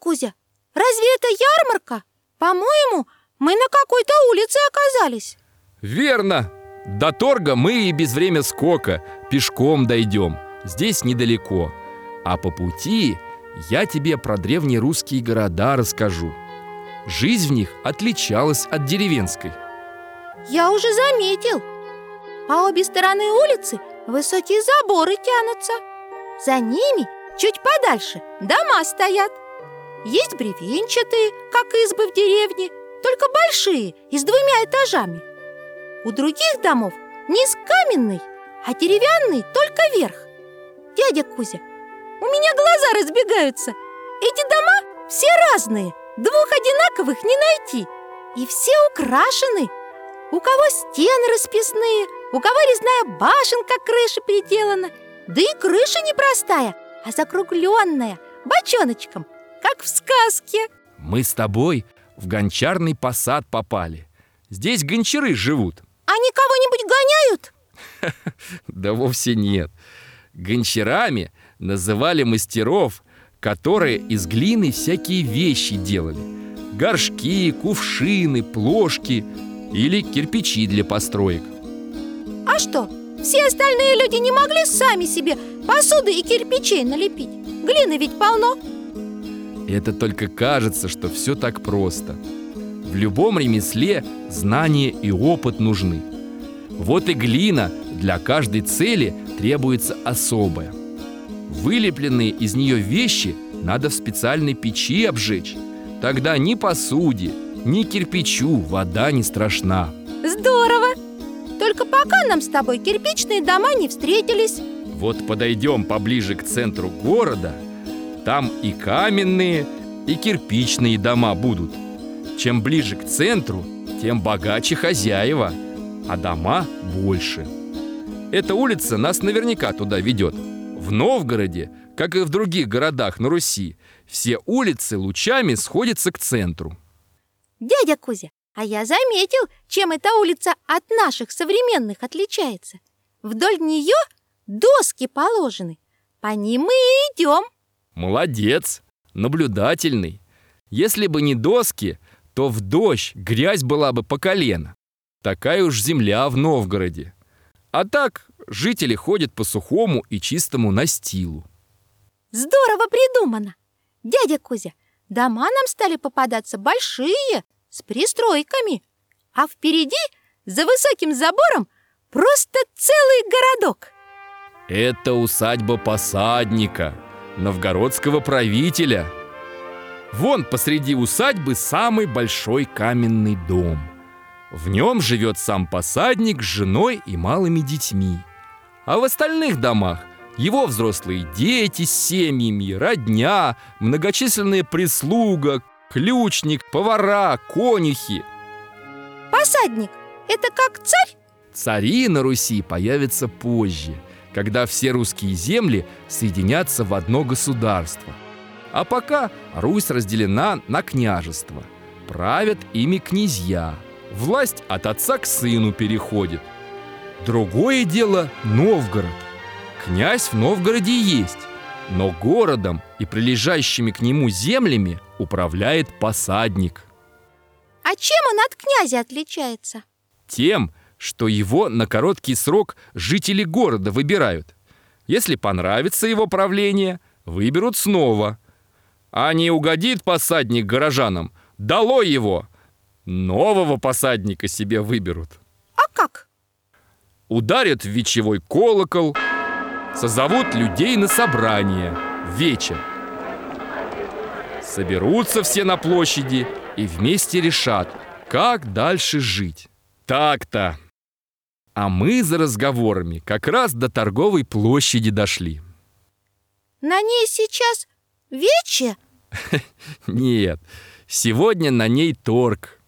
Кузя, разве это ярмарка? По-моему, мы на какой-то улице оказались Верно! До торга мы и без время скока пешком дойдем. Здесь недалеко. А по пути я тебе про древние русские города расскажу. Жизнь в них отличалась от деревенской. Я уже заметил По обе стороны улицы высокие заборы тянутся За ними чуть подальше дома стоят Есть бревенчатые, как избы в деревне Только большие и с двумя этажами. У других домов низ каменный, а деревянный только верх. Дядя Кузя, у меня глаза разбегаются. Эти дома все разные Двух одинаковых не найти. И все украшены. У кого стены расписные У кого резная башенка к крыше приделана Да и крыша непростая, а закругленная Бочоночком, как в сказке Мы с тобой в гончарный посад попали. Здесь гончары живут. Они кого-нибудь гоняют? Да вовсе нет. Гончарами называли мастеров, которые из глины всякие вещи делали. Горшки, кувшины, плошки или кирпичи для построек. А что, все остальные люди не могли сами себе посуды и кирпичей налепить? Глины ведь полно Это только кажется, что все так просто. В любом ремесле знания и опыт нужны. Вот и глина для каждой цели требуется особая. Вылепленные из нее вещи надо в специальной печи обжечь. Тогда ни посуде, ни кирпичу вода не страшна. Здорово! Только пока нам с тобой кирпичные дома не встретились Вот подойдем поближе к центру города, там и каменные, и кирпичные дома будут. Чем ближе к центру, тем богаче хозяева, а дома больше. Эта улица нас наверняка туда ведет. В Новгороде, как и в других городах на Руси, все улицы лучами сходятся к центру. Дядя Кузя, а я заметил, чем эта улица от наших современных отличается Вдоль нее доски положены По ним мы и идем Молодец, наблюдательный. Если бы не доски, то в дождь грязь была бы по колено. Такая уж земля в Новгороде. А так жители ходят по сухому и чистому настилу. Здорово придумано Дядя Кузя, дома нам стали попадаться большие, с пристройками А впереди, за высоким забором, просто целый городок Это усадьба посадника, новгородского правителя. Вон посреди усадьбы самый большой каменный дом. В нем живет сам посадник с женой и малыми детьми. А в остальных домах его взрослые дети с семьями, родня, многочисленная прислуга, ключник, повара, конюхи. Посадник, это как царь? Цари на Руси появятся позже, когда все русские земли соединятся в одно государство. А пока Русь разделена на княжества. Правят ими князья. Власть от отца к сыну переходит. Другое дело Новгород. Князь в Новгороде есть, но городом и прилежащими к нему землями управляет посадник. А чем он от князя отличается? Тем, что его на короткий срок жители города выбирают. Если понравится его правление, выберут снова. А не угодит посадник горожанам, дало его. Нового посадника себе выберут. А как? Ударят в вечевой колокол, созовут людей на собрание вечер. Соберутся все на площади и вместе решат, как дальше жить. Так-то. А мы за разговорами как раз до торговой площади дошли. На ней сейчас вече? Нет, сегодня на ней торг.